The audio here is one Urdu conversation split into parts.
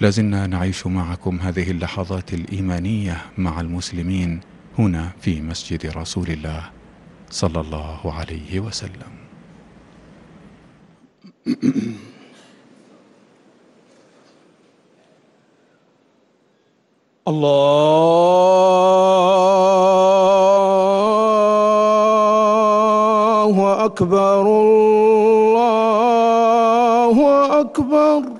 لازلنا نعيش معكم هذه اللحظات الإيمانية مع المسلمين هنا في مسجد رسول الله صلى الله عليه وسلم. الله أكبر الله أكبر.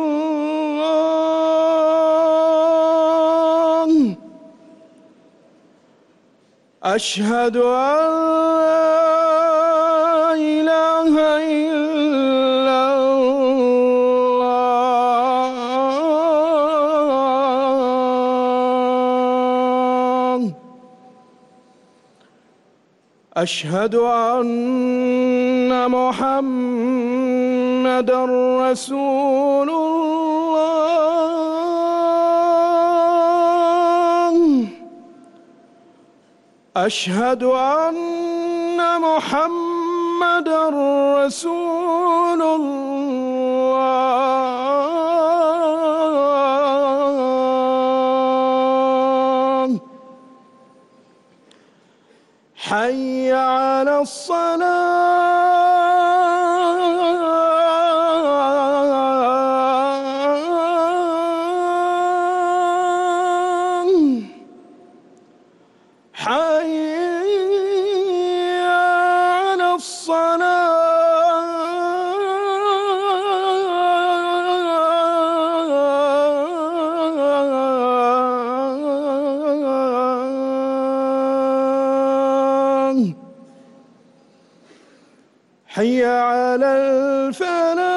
أشهد أن لا إله إلا الله. أشهد أن محمد رسول أشهد أن محمد رسول الله. حي على الصلاة. حي على الصلاة حي على الفلاح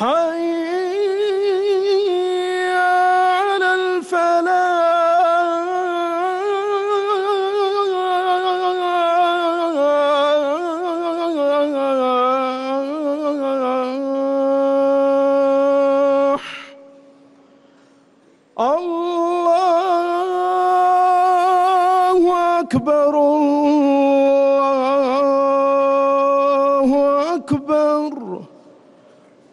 حي على الفلاح الله أكبر الله أكبر